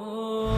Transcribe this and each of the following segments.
Oh.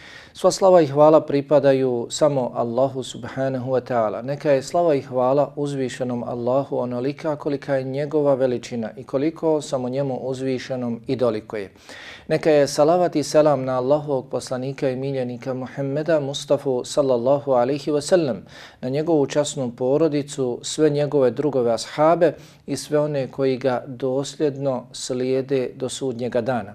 Sva slava i hvala pripadaju samo Allahu subhanahu wa ta'ala. Neka je slava i hvala uzvišenom Allahu onolika kolika je njegova veličina i koliko samo njemu uzvišenom i doliko je. Neka je salavat i selam na Allahovog poslanika i miljenika Muhammeda Mustafa sallallahu alaihi ve sellem, na njegovu časnu porodicu, sve njegove drugove ashabe i sve one koji ga dosljedno slijede do sudnjega dana.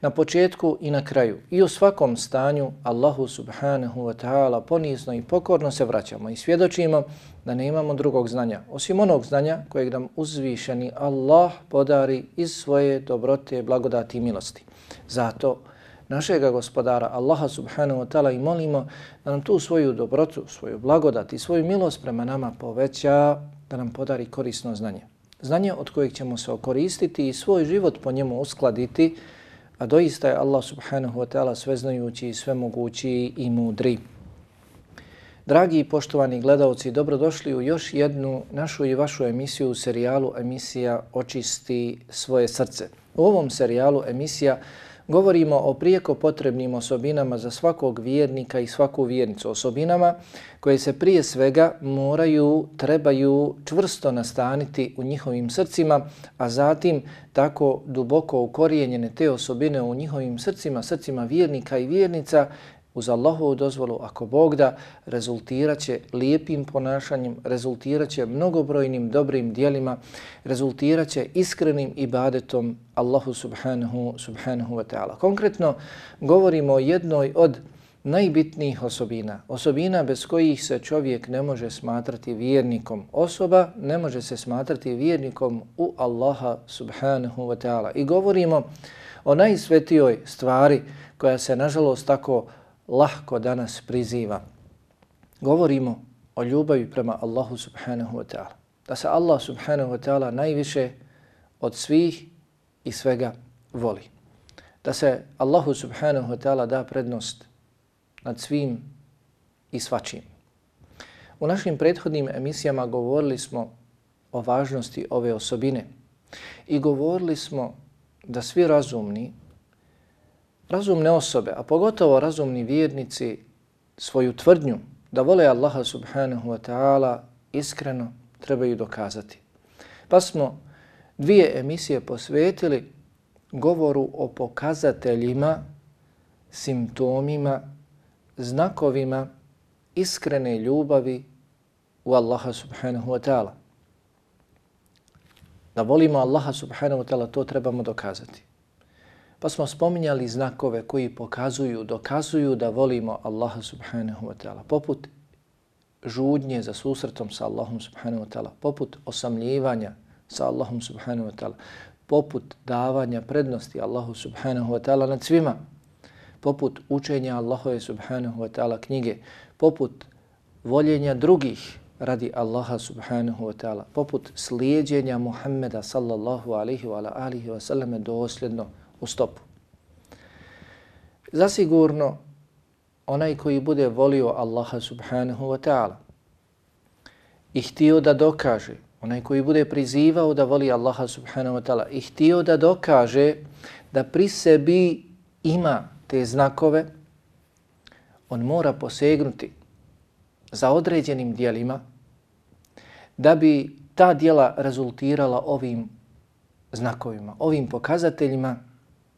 Na početku i na kraju i u svakom stanju Allahu subhanahu wa ta'ala ponizno i pokorno se vraćamo i svjedočimo da ne imamo drugog znanja osim onog znanja kojeg nam uzvišeni Allah podari iz svoje dobrote, blagodati i milosti. Zato našega gospodara Allaha subhanahu wa ta'ala i molimo da nam tu svoju dobrotu, svoju blagodat i svoju milost prema nama poveća, da nam podari korisno znanje. Znanje od kojeg ćemo se okoristiti i svoj život po njemu uskladiti, A doista je Allah subhanahu wa ta'ala sveznajući, svemogući i mudri. Dragi i poštovani gledalci, dobrodošli u još jednu našu i vašu emisiju u serijalu emisija Očisti svoje srce. U ovom serijalu emisija govorimo o prijeko potrebnim osobinama za svakog vjernika i svaku vjernicu. Osobinama koje se prije svega moraju, trebaju čvrsto nastaniti u njihovim srcima, a zatim tako duboko ukorijenjene te osobine u njihovim srcima, srcima vjernika i vjernica, uz Allahovu dozvolu, ako Bog da, rezultirat će lijepim ponašanjem, rezultirat će mnogobrojnim dobrim dijelima, rezultirat će iskrenim ibadetom Allahu subhanahu, subhanahu wa ta'ala. Konkretno, govorimo o jednoj od najbitnijih osobina, osobina bez kojih se čovjek ne može smatrati vjernikom. Osoba ne može se smatrati vjernikom u Allaha subhanahu wa ta'ala. I govorimo o najsvetijoj stvari koja se nažalost tako lahko danas priziva. Govorimo o ljubavi prema Allahu subhanahu wa ta'ala. Da se Allah subhanahu wa ta'ala najviše od svih i svega voli. Da se Allahu subhanahu wa ta'ala da prednost nad svim i svačim. U našim prethodnim emisijama govorili smo o važnosti ove osobine i govorili smo da svi razumni razumne osobe, a pogotovo razumni vjernici, svoju tvrdnju da vole Allaha subhanahu wa ta'ala iskreno trebaju dokazati. Pa smo dvije emisije posvetili govoru o pokazateljima, simptomima, znakovima iskrene ljubavi u Allaha subhanahu wa ta'ala. Da volimo Allaha subhanahu wa ta'ala, to trebamo dokazati. Pa smo spominjali znakove koji pokazuju, dokazuju da volimo Allaha subhanahu wa ta'ala. Poput žudnje za susretom sa Allahom subhanahu wa ta'ala. Poput osamljivanja sa Allahom subhanahu wa ta'ala. Poput davanja prednosti Allahu subhanahu wa ta'ala nad svima. Poput učenja Allahove subhanahu wa ta'ala knjige. Poput voljenja drugih radi Allaha subhanahu wa ta'ala. Poput slijedjenja Muhammeda sallallahu alaihi wa alihi wa sallame dosljedno u stopu. Zasigurno, onaj koji bude volio Allaha subhanahu wa ta'ala i htio da dokaže, onaj koji bude prizivao da voli Allaha subhanahu wa ta'ala i htio da dokaže da pri sebi ima te znakove, on mora posegnuti za određenim dijelima da bi ta dijela rezultirala ovim znakovima, ovim pokazateljima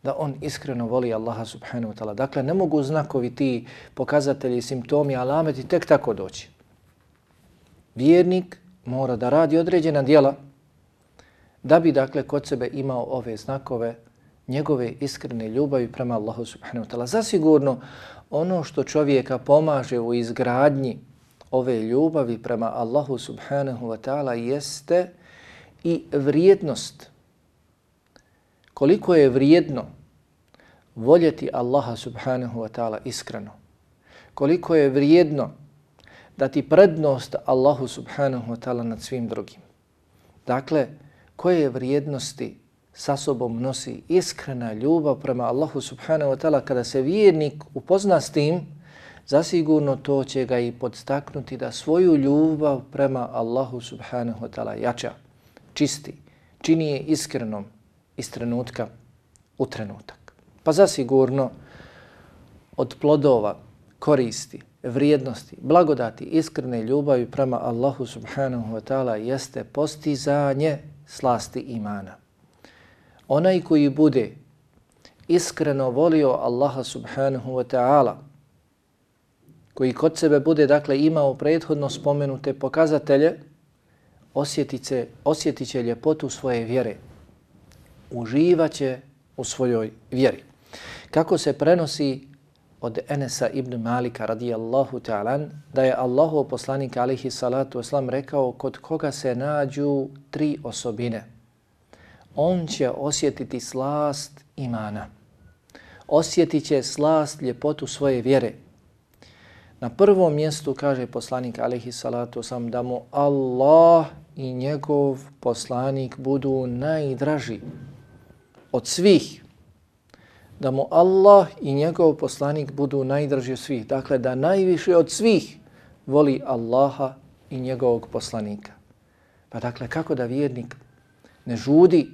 da on iskreno voli Allaha subhanahu wa ta'ala. Dakle, ne mogu znakovi ti pokazatelji, simptomi, alameti tek tako doći. Vjernik mora da radi određena dijela da bi, dakle, kod sebe imao ove znakove njegove iskrene ljubavi prema Allahu subhanahu wa ta'ala. Zasigurno, ono što čovjeka pomaže u izgradnji ove ljubavi prema Allahu subhanahu wa ta'ala jeste i vrijednost koliko je vrijedno voljeti Allaha subhanahu wa ta'ala iskreno. Koliko je vrijedno dati prednost Allahu subhanahu wa ta'ala nad svim drugim. Dakle, koje vrijednosti sa sobom nosi iskrena ljubav prema Allahu subhanahu wa ta'ala kada se vjernik upozna s tim, zasigurno to će ga i podstaknuti da svoju ljubav prema Allahu subhanahu wa ta'ala jača, čisti, čini je iskrenom iz trenutka u trenutak. Pa zasigurno od plodova, koristi, vrijednosti, blagodati, iskrene ljubavi prema Allahu subhanahu wa ta'ala jeste postizanje slasti imana. Onaj koji bude iskreno volio Allaha subhanahu wa ta'ala, koji kod sebe bude dakle imao prethodno spomenute pokazatelje, osjetiće, osjetiće ljepotu svoje vjere, uživaće u svojoj vjeri. Kako se prenosi od Enesa ibn Malika radijallahu ta'ala da je Allahu poslanik alihi salatu oslam rekao kod koga se nađu tri osobine. On će osjetiti slast imana. Osjetit će slast ljepotu svoje vjere. Na prvom mjestu kaže poslanik alihi salatu oslam da mu Allah i njegov poslanik budu najdraži od svih da mu Allah i njegov poslanik budu najdraži od svih. Dakle, da najviše od svih voli Allaha i njegovog poslanika. Pa dakle, kako da vjernik ne žudi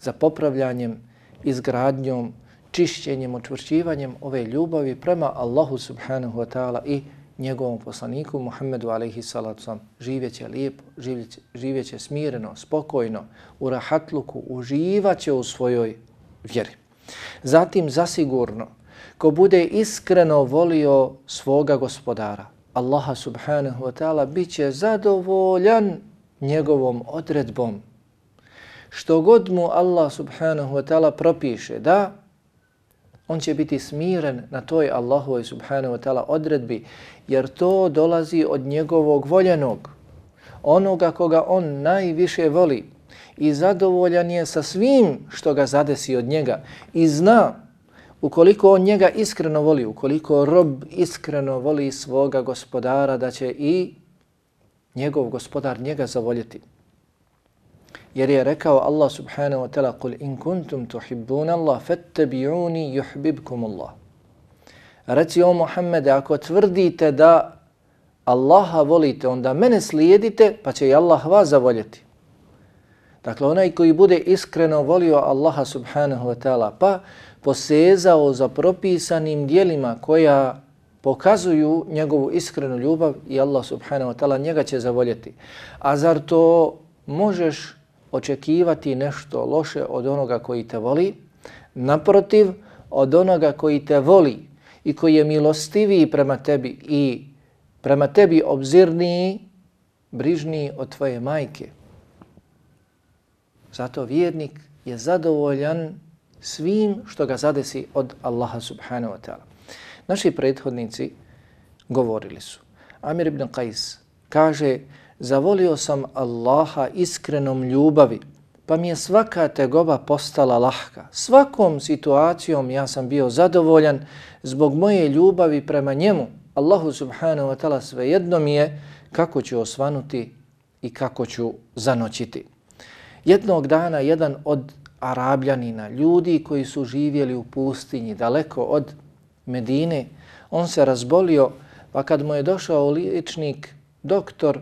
za popravljanjem, izgradnjom, čišćenjem, očvršćivanjem ove ljubavi prema Allahu subhanahu wa ta'ala i njegovom poslaniku Muhammedu alaihi salatu sam živjeće lijepo, živjeće, živjeće smireno, spokojno, u rahatluku, uživaće u svojoj vjeri. Zatim zasigurno, ko bude iskreno volio svoga gospodara, Allaha subhanahu wa ta'ala, bit će zadovoljan njegovom odredbom. Što god mu Allah subhanahu wa ta'ala propiše da, on će biti smiren na toj Allahovoj subhanahu wa ta'ala odredbi, jer to dolazi od njegovog voljenog, onoga koga on najviše voli i zadovoljan je sa svim što ga zadesi od njega i zna ukoliko on njega iskreno voli, ukoliko rob iskreno voli svoga gospodara da će i njegov gospodar njega zavoljeti. Jer je rekao Allah subhanahu wa ta'ala قُلْ إِن كُنْتُمْ تُحِبُّونَ اللَّهِ فَتَّبِعُونِ يُحْبِبْكُمُ اللَّهِ Reci o Muhammede, ako tvrdite da Allaha volite, onda mene slijedite, pa će i Allah vas zavoljeti. Dakle, onaj koji bude iskreno volio Allaha subhanahu wa ta'ala, pa posezao za propisanim dijelima koja pokazuju njegovu iskrenu ljubav i Allah subhanahu wa ta'ala njega će zavoljeti. A zar to možeš očekivati nešto loše od onoga koji te voli? Naprotiv, od onoga koji te voli i koji je milostiviji prema tebi i prema tebi obzirniji, brižniji od tvoje majke. Zato vjernik je zadovoljan svim što ga zadesi od Allaha subhanahu wa ta'ala. Naši prethodnici govorili su. Amir ibn Qais kaže, zavolio sam Allaha iskrenom ljubavi, pa mi je svaka tegoba postala lahka. Svakom situacijom ja sam bio zadovoljan zbog moje ljubavi prema njemu. Allahu subhanahu wa ta'ala svejedno mi je kako ću osvanuti i kako ću zanoćiti. Jednog dana jedan od Arabljanina, ljudi koji su živjeli u pustinji daleko od Medine, on se razbolio, pa kad mu je došao ličnik, doktor,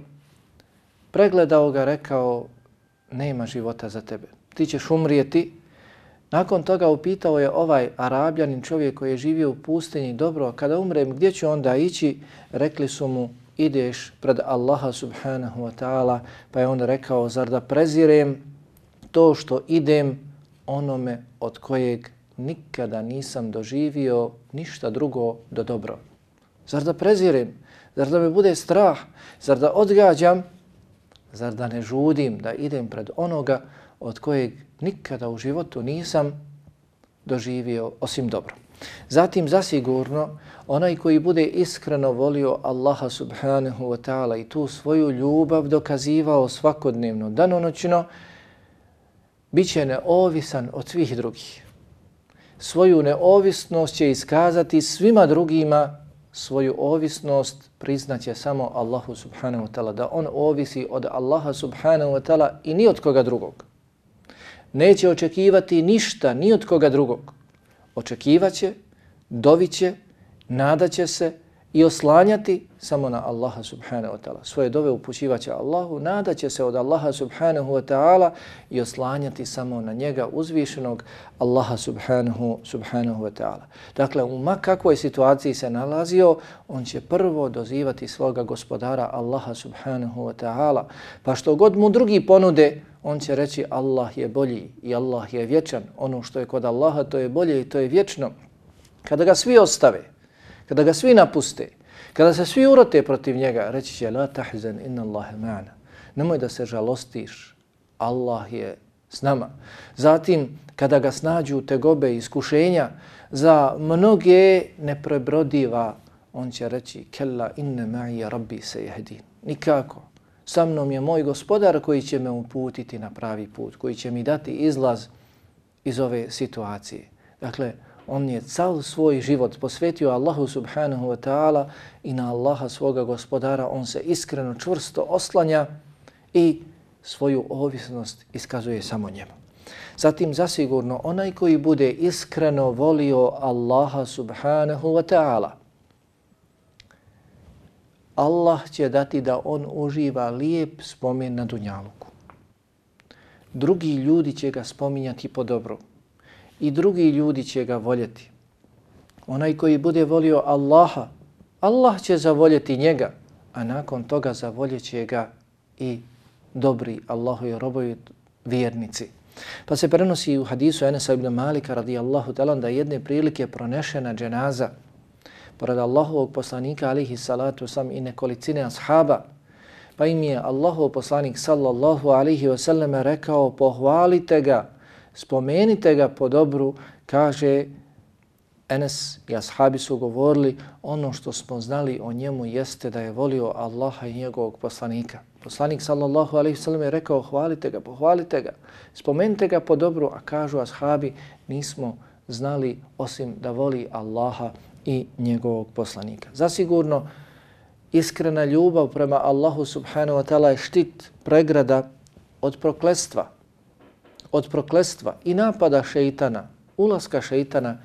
pregledao ga, rekao, nema života za tebe, ti ćeš umrijeti. Nakon toga upitao je ovaj Arabljanin, čovjek koji je živio u pustinji, dobro, kada umrem, gdje ću onda ići? Rekli su mu, ideš pred Allaha subhanahu wa ta'ala, pa je on rekao, zar da prezirem to što idem onome od kojeg nikada nisam doživio ništa drugo do dobro. Zar da prezirem? Zar da me bude strah? Zar da odgađam? Zar da ne žudim da idem pred onoga od kojeg nikada u životu nisam doživio osim dobro? Zatim zasigurno onaj koji bude iskreno volio Allaha subhanahu wa ta'ala i tu svoju ljubav dokazivao svakodnevno, danonoćno, bit će neovisan od svih drugih. Svoju neovisnost će iskazati svima drugima, svoju ovisnost priznaće samo Allahu subhanahu wa ta'ala, da on ovisi od Allaha subhanahu wa ta'ala i ni od koga drugog. neće očekivati ništa ni od koga drugog. Očekivaće, doviće, nadaće se, i oslanjati samo na Allaha subhanahu wa ta'ala. Svoje dove upućivaće Allahu, nadaće se od Allaha subhanahu wa ta'ala i oslanjati samo na njega uzvišenog Allaha subhanahu, subhanahu wa ta'ala. Dakle, u kakvoj situaciji se nalazio, on će prvo dozivati svoga gospodara Allaha subhanahu wa ta'ala. Pa što god mu drugi ponude, on će reći Allah je bolji i Allah je vječan. Ono što je kod Allaha to je bolje i to je vječno. Kada ga svi ostave, kada ga svi napuste, kada se svi urote protiv njega, reći će la tahzan inna Allahe ma'ana. Nemoj da se žalostiš, Allah je s nama. Zatim, kada ga snađu tegobe i iskušenja, za mnoge neprebrodiva, on će reći kella inna ma'i rabbi se jehdin. Nikako. Sa mnom je moj gospodar koji će me uputiti na pravi put, koji će mi dati izlaz iz ove situacije. Dakle, on je cal svoj život posvetio Allahu subhanahu wa ta'ala i na Allaha svoga gospodara on se iskreno čvrsto oslanja i svoju ovisnost iskazuje samo njemu. Zatim zasigurno onaj koji bude iskreno volio Allaha subhanahu wa ta'ala, Allah će dati da on uživa lijep spomen na dunjaluku. Drugi ljudi će ga spominjati po dobru i drugi ljudi će ga voljeti. Onaj koji bude volio Allaha, Allah će zavoljeti njega, a nakon toga zavoljeće ga i dobri Allahu i robovi vjernici. Pa se prenosi u hadisu Enesa ibn Malika radijallahu talan da jedne prilike pronešena dženaza pored Allahovog poslanika alihi salatu sam i nekolicine ashaba pa im je Allahov poslanik sallallahu alihi wasallam rekao pohvalite ga spomenite ga po dobru, kaže Enes i ashabi su govorili ono što smo znali o njemu jeste da je volio Allaha i njegovog poslanika. Poslanik sallallahu alaihi sallam je rekao hvalite ga, pohvalite ga, spomenite ga po dobru, a kažu ashabi nismo znali osim da voli Allaha i njegovog poslanika. Zasigurno iskrena ljubav prema Allahu subhanahu wa ta'ala je štit pregrada od proklestva od proklestva i napada šeitana, ulaska šeitana,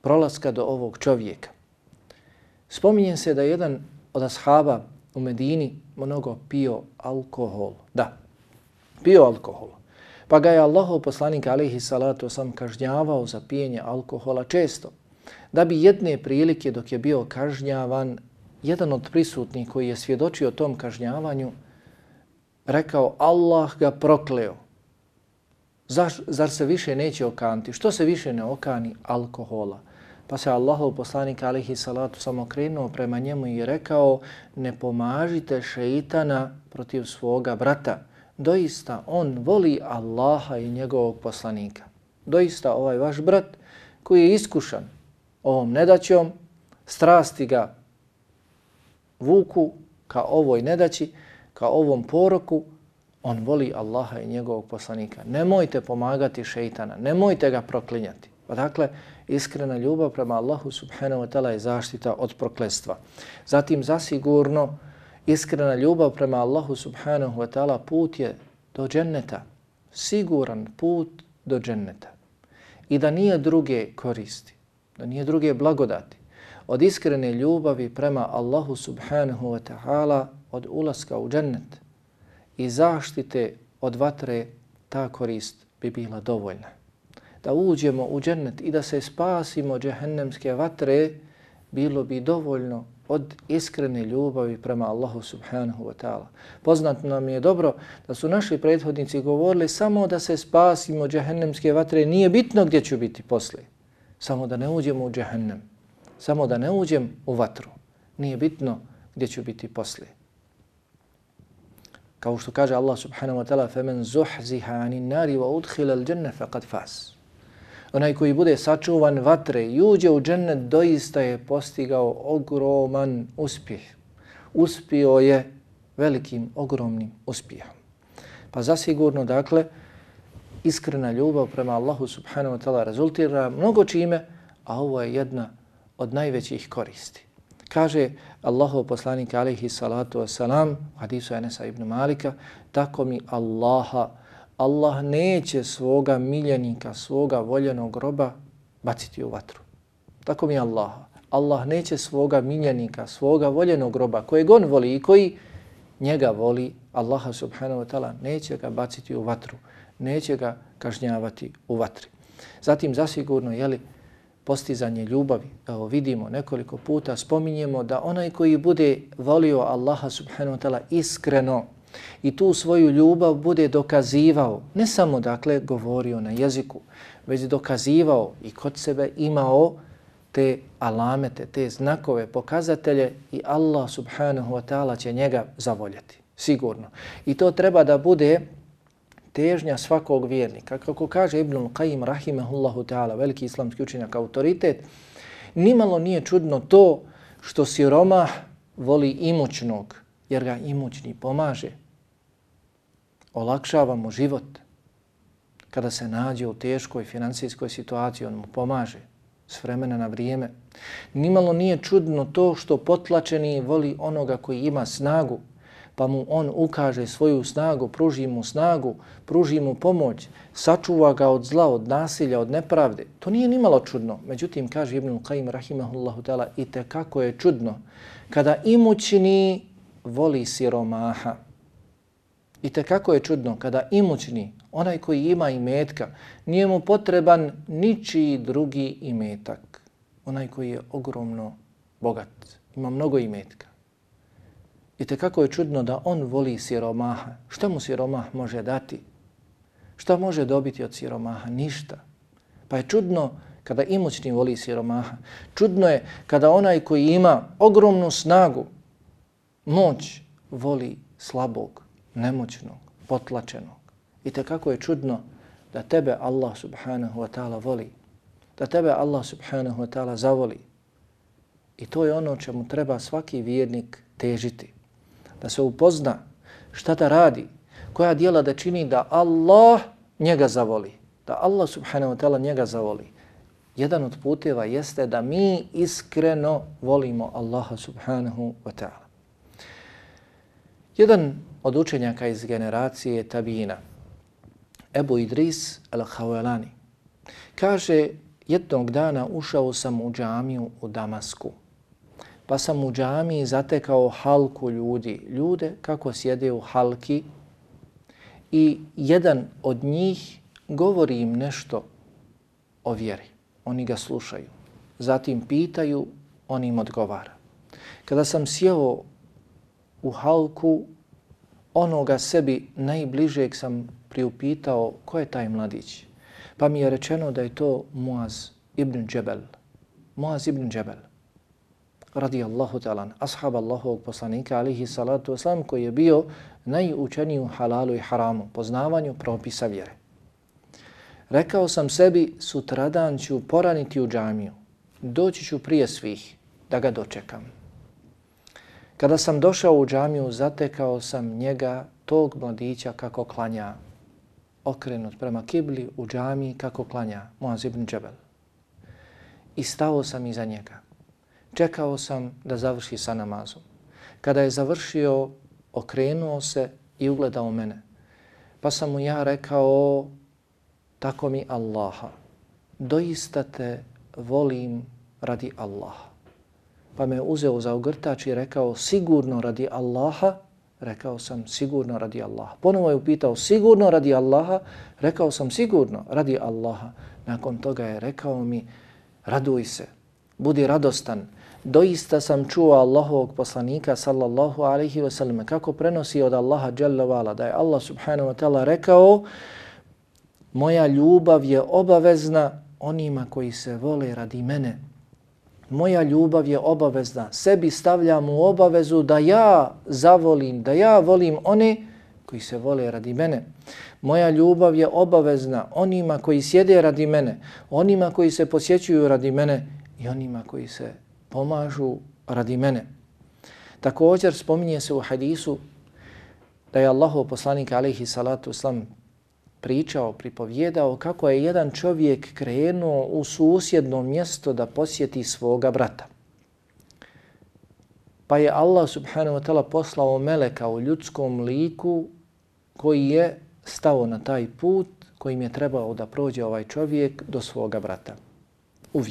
prolaska do ovog čovjeka. Spominje se da jedan od ashaba u Medini mnogo pio alkohol. Da, pio alkohol. Pa ga je Allaho poslanik alaihi salatu sam kažnjavao za pijenje alkohola često. Da bi jedne prilike dok je bio kažnjavan, jedan od prisutnih koji je svjedočio tom kažnjavanju, rekao Allah ga prokleo. Zar, zar se više neće okanti? Što se više ne okani? Alkohola. Pa se Allahov poslanik alihi salatu samo krenuo prema njemu i rekao ne pomažite šeitana protiv svoga brata. Doista on voli Allaha i njegovog poslanika. Doista ovaj vaš brat koji je iskušan ovom nedaćom, strasti ga vuku ka ovoj nedaći, ka ovom poroku, On voli Allaha i njegovog poslanika. Nemojte pomagati šeitana, nemojte ga proklinjati. Pa dakle, iskrena ljubav prema Allahu subhanahu wa ta'ala je zaštita od prokletstva. Zatim, zasigurno, iskrena ljubav prema Allahu subhanahu wa ta'ala put je do dženneta. Siguran put do dženneta. I da nije druge koristi, da nije druge blagodati. Od iskrene ljubavi prema Allahu subhanahu wa ta'ala od ulaska u džennet i zaštite od vatre, ta korist bi bila dovoljna. Da uđemo u džennet i da se spasimo džehennemske vatre, bilo bi dovoljno od iskrene ljubavi prema Allahu subhanahu wa ta'ala. Poznat nam je dobro da su naši prethodnici govorili samo da se spasimo džehennemske vatre, nije bitno gdje ću biti posle. Samo da ne uđemo u džehennem. Samo da ne uđem u vatru. Nije bitno gdje ću biti posle Kao što kaže Allah subhanahu wa ta'ala فَمَنْ زُحْزِهَا عَنِ النَّارِ وَأُدْخِلَ الْجَنَّ فَقَدْ فَاسِ Onaj koji bude sačuvan vatre i uđe u džennet doista je postigao ogroman uspjeh. Uspio je velikim, ogromnim uspjehom. Pa zasigurno, dakle, iskrena ljubav prema Allahu subhanahu wa ta'ala rezultira mnogo čime, a ovo je jedna od najvećih koristi. Kaže Allahov poslanik alaihi salatu wasalam, hadisu Enesa ibn Malika, tako mi Allaha Allah neće svoga miljenika, svoga voljenog roba baciti u vatru. Tako mi Allaha. Allah. Allah neće svoga miljenika, svoga voljenog roba, kojeg on voli i koji njega voli, Allaha subhanahu wa ta'ala, neće ga baciti u vatru, neće ga kažnjavati u vatri. Zatim zasigurno, jeli, postizanje ljubavi, evo vidimo nekoliko puta, spominjemo da onaj koji bude volio Allaha subhanahu wa ta'ala iskreno i tu svoju ljubav bude dokazivao, ne samo dakle govorio na jeziku, već dokazivao i kod sebe imao te alamete, te znakove, pokazatelje i Allah subhanahu wa ta'ala će njega zavoljeti. Sigurno. I to treba da bude težnja svakog vjernika. Kako kaže Ibn Qayyim rahimehullahu ta'ala, veliki islamski učenjak, autoritet, nimalo nije čudno to što siromah voli imućnog, jer ga imućni pomaže. Olakšava mu život. Kada se nađe u teškoj financijskoj situaciji, on mu pomaže s vremena na vrijeme. Nimalo nije čudno to što potlačeni voli onoga koji ima snagu, pa mu on ukaže svoju snagu, pruži mu snagu, pruži mu pomoć, sačuva ga od zla, od nasilja, od nepravde. To nije nimalo čudno. Međutim, kaže Ibn Qayyim rahimahullahu ta'ala, i te kako je čudno kada imućni voli siromaha. I te kako je čudno kada imućni, onaj koji ima imetka, nije mu potreban ničiji drugi imetak. Onaj koji je ogromno bogat, ima mnogo imetka. I te kako je čudno da on voli siromaha. Šta mu siromah može dati? Šta može dobiti od siromaha? Ništa. Pa je čudno kada imućni voli siromaha. Čudno je kada onaj koji ima ogromnu snagu, moć, voli slabog, nemoćnog, potlačenog. I te kako je čudno da tebe Allah subhanahu wa ta'ala voli. Da tebe Allah subhanahu wa ta'ala zavoli. I to je ono čemu treba svaki vjernik težiti da se upozna šta da radi, koja dijela da čini da Allah njega zavoli, da Allah subhanahu wa ta'ala njega zavoli. Jedan od puteva jeste da mi iskreno volimo Allaha subhanahu wa ta'ala. Jedan od učenjaka iz generacije Tabina, Ebu Idris al-Hawelani, kaže jednog dana ušao sam u džamiju u Damasku pa sam u džamiji zatekao halku ljudi, ljude kako sjede u halki i jedan od njih govori im nešto o vjeri. Oni ga slušaju. Zatim pitaju, on im odgovara. Kada sam sjeo u halku, onoga sebi najbližeg sam priupitao ko je taj mladić. Pa mi je rečeno da je to Muaz ibn Džebel. Muaz ibn Džebel radijallahu ta'ala, ashab Allahovog poslanika alihi salatu wasalam, koji je bio najučeniji u halalu i haramu, poznavanju propisa vjere. Rekao sam sebi, sutradan ću poraniti u džamiju, doći ću prije svih da ga dočekam. Kada sam došao u džamiju, zatekao sam njega, tog mladića, kako klanja, okrenut prema kibli u džamiji, kako klanja, Muaz ibn Džebel. I stao sam iza njega. Čekao sam da završi sa namazom. Kada je završio, okrenuo se i ugledao mene. Pa sam mu ja rekao, tako mi Allaha, doista te volim radi Allaha. Pa me uzeo za ogrtač i rekao, sigurno radi Allaha, rekao sam, sigurno radi Allaha. Ponovo je upitao, sigurno radi Allaha, rekao sam, sigurno radi Allaha. Nakon toga je rekao mi, raduj se, budi radostan, doista sam čuo Allahovog poslanika sallallahu alaihi wa sallam kako prenosi od Allaha dželle vala da je Allah subhanahu wa ta'ala rekao moja ljubav je obavezna onima koji se vole radi mene. Moja ljubav je obavezna. Sebi stavljam u obavezu da ja zavolim, da ja volim one koji se vole radi mene. Moja ljubav je obavezna onima koji sjede radi mene, onima koji se posjećuju radi mene i onima koji se pomažu radi mene. Također spominje se u hadisu da je Allahov poslanik alaihi salatu uslam pričao, pripovjedao kako je jedan čovjek krenuo u susjedno mjesto da posjeti svoga brata. Pa je Allah subhanahu wa ta'ala poslao meleka u ljudskom liku koji je stao na taj put kojim je trebao da prođe ovaj čovjek do svoga brata. U.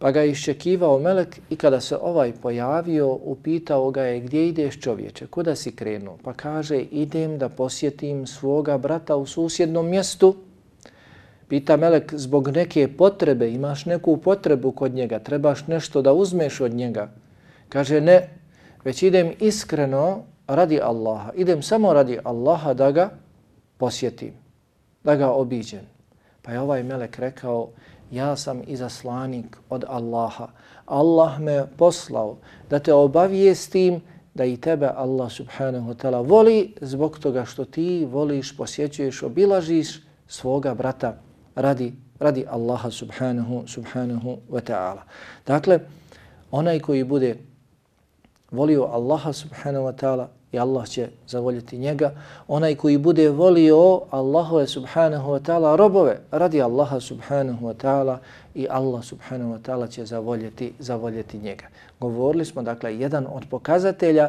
Pa ga je iščekivao melek i kada se ovaj pojavio, upitao ga je gdje ideš čovječe, kuda si krenuo? Pa kaže idem da posjetim svoga brata u susjednom mjestu. Pita melek zbog neke potrebe, imaš neku potrebu kod njega, trebaš nešto da uzmeš od njega. Kaže ne, već idem iskreno radi Allaha. Idem samo radi Allaha da ga posjetim, da ga obiđem. Pa je ovaj melek rekao, ja sam izaslanik od Allaha. Allah me poslao da te obavijestim da i tebe Allah subhanahu wa ta'ala voli zbog toga što ti voliš, posjećuješ, obilažiš svoga brata radi, radi Allaha subhanahu, subhanahu wa ta'ala. Dakle, onaj koji bude volio Allaha subhanahu wa ta'ala i Allah će zavoljeti njega. Onaj koji bude volio Allahove subhanahu wa ta'ala robove radi Allaha subhanahu wa ta'ala i Allah subhanahu wa ta'ala će zavoljeti, zavoljeti njega. Govorili smo, dakle, jedan od pokazatelja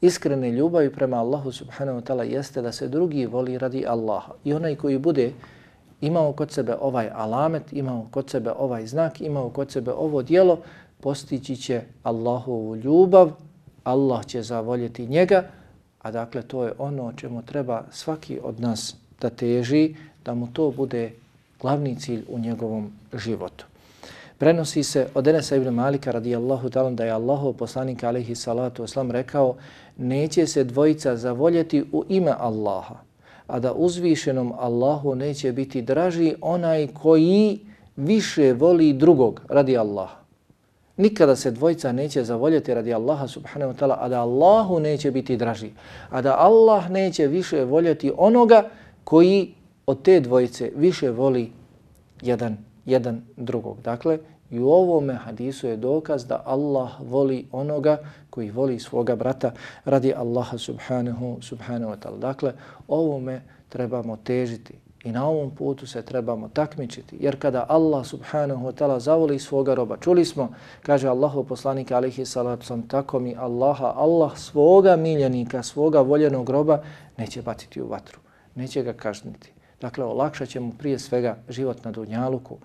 iskrene ljubavi prema Allahu subhanahu wa ta'ala jeste da se drugi voli radi Allaha. I onaj koji bude imao kod sebe ovaj alamet, imao kod sebe ovaj znak, imao kod sebe ovo dijelo, postići će Allahovu ljubav Allah će zavoljeti njega, a dakle to je ono čemu treba svaki od nas da teži, da mu to bude glavni cilj u njegovom životu. Prenosi se od Enesa ibn Malika radijallahu talan da je Allahov poslanik alaihi salatu oslam rekao neće se dvojica zavoljeti u ime Allaha, a da uzvišenom Allahu neće biti draži onaj koji više voli drugog radi Allaha. Nikada se dvojica neće zavoljeti radi Allaha subhanahu wa ta'ala, a da Allahu neće biti draži. A da Allah neće više voljeti onoga koji od te dvojice više voli jedan, jedan drugog. Dakle, i u ovome hadisu je dokaz da Allah voli onoga koji voli svoga brata radi Allaha subhanahu, subhanahu wa ta'ala. Dakle, ovome trebamo težiti I na ovom putu se trebamo takmičiti, jer kada Allah subhanahu wa ta'ala zavoli svoga roba, čuli smo, kaže Allahu poslanik alihi salatu sam, tako mi Allaha, Allah svoga miljenika, svoga voljenog roba neće batiti u vatru, neće ga kažniti. Dakle, olakšat će mu prije svega život na dunjaluku,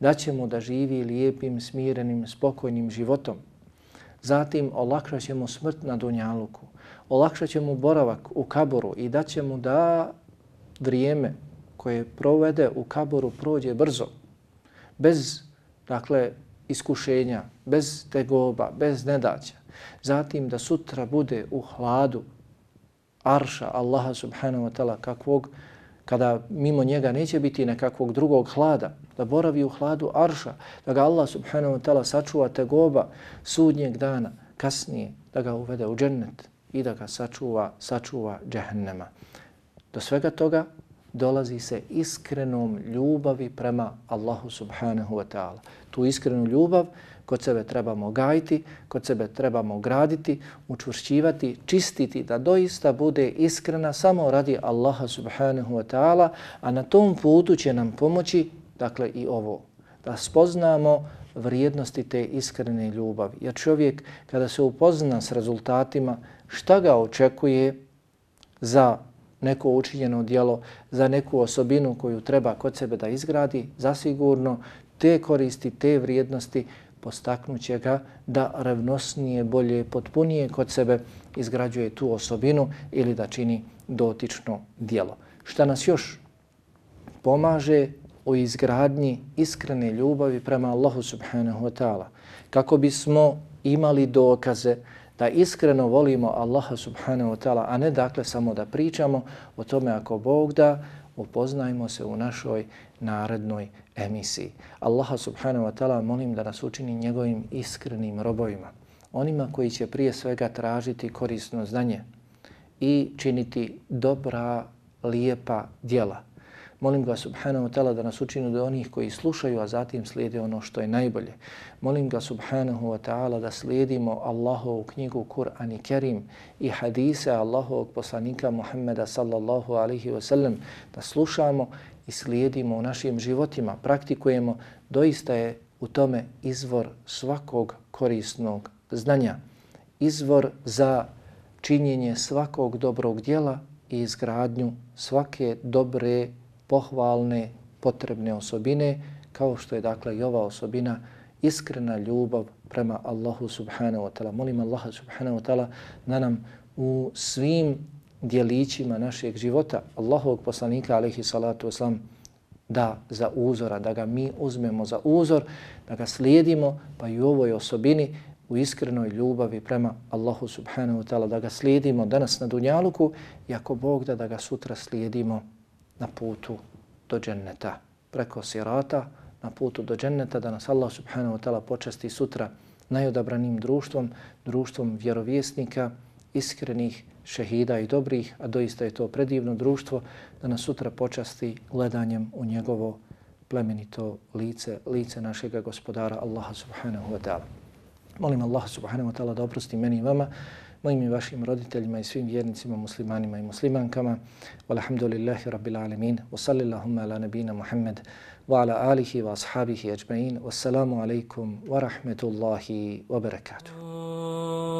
da će mu da živi lijepim, smirenim, spokojnim životom. Zatim, olakšat će mu smrt na dunjaluku, olakšat će mu boravak u kaboru i da će mu da vrijeme, koje provede u kaboru prođe brzo, bez dakle, iskušenja, bez tegoba, bez nedaća. Zatim da sutra bude u hladu arša Allaha subhanahu wa ta'ala kakvog, kada mimo njega neće biti nekakvog drugog hlada, da boravi u hladu arša, da ga Allah subhanahu wa ta'ala sačuva tegoba sudnjeg dana, kasnije da ga uvede u džennet i da ga sačuva, sačuva džehennema. Do svega toga dolazi se iskrenom ljubavi prema Allahu subhanahu wa ta'ala. Tu iskrenu ljubav kod sebe trebamo gajiti, kod sebe trebamo graditi, učvršćivati, čistiti da doista bude iskrena samo radi Allaha subhanahu wa ta'ala, a na tom putu će nam pomoći, dakle i ovo, da spoznamo vrijednosti te iskrene ljubavi. Jer čovjek kada se upozna s rezultatima, šta ga očekuje za neko učinjeno dijelo, za neku osobinu koju treba kod sebe da izgradi, zasigurno te koristi, te vrijednosti postaknuće ga da revnosnije, bolje, potpunije kod sebe izgrađuje tu osobinu ili da čini dotično dijelo. Šta nas još pomaže u izgradnji iskrene ljubavi prema Allahu subhanahu wa ta'ala. Kako bismo imali dokaze da iskreno volimo Allaha subhanahu wa ta'ala, a ne dakle samo da pričamo o tome ako Bog da, upoznajmo se u našoj narednoj emisiji. Allaha subhanahu wa ta'ala molim da nas učini njegovim iskrenim robovima, onima koji će prije svega tražiti korisno znanje i činiti dobra, lijepa djela. Molim ga subhanahu wa ta'ala da nas učinu do onih koji slušaju, a zatim slijede ono što je najbolje. Molim ga subhanahu wa ta'ala da slijedimo Allahovu knjigu Kur'an i Kerim i hadise Allahovog poslanika Muhammeda sallallahu alaihi wa sallam, da slušamo i slijedimo u našim životima, praktikujemo, doista je u tome izvor svakog korisnog znanja, izvor za činjenje svakog dobrog dijela i izgradnju svake dobre, pohvalne, potrebne osobine, kao što je dakle i ova osobina iskrena ljubav prema Allahu subhanahu wa ta'ala. Molim Allaha subhanahu wa ta'ala da nam u svim dijelićima našeg života Allahovog poslanika alaihi salatu wasalam da za uzora, da ga mi uzmemo za uzor, da ga slijedimo pa i u ovoj osobini u iskrenoj ljubavi prema Allahu subhanahu wa ta'ala, da ga slijedimo danas na Dunjaluku i ako Bog da, da ga sutra slijedimo na putu do dženneta, preko sirata, na putu do dženneta, da nas Allah subhanahu wa ta'ala počasti sutra najodabranim društvom, društvom vjerovjesnika, iskrenih šehida i dobrih, a doista je to predivno društvo, da nas sutra počasti gledanjem u njegovo plemenito lice, lice našega gospodara Allaha subhanahu wa ta'ala. Molim Allah subhanahu wa ta'ala da oprosti meni i vama, mojim i vašim roditeljima i svim vjernicima, muslimanima i muslimankama. Walhamdulillahi rabbil alemin. Wasallillahumma ala nabina Muhammed wa ala alihi wa ashabihi ajma'in. Wassalamu alaikum wa rahmetullahi wa barakatuh. Oh.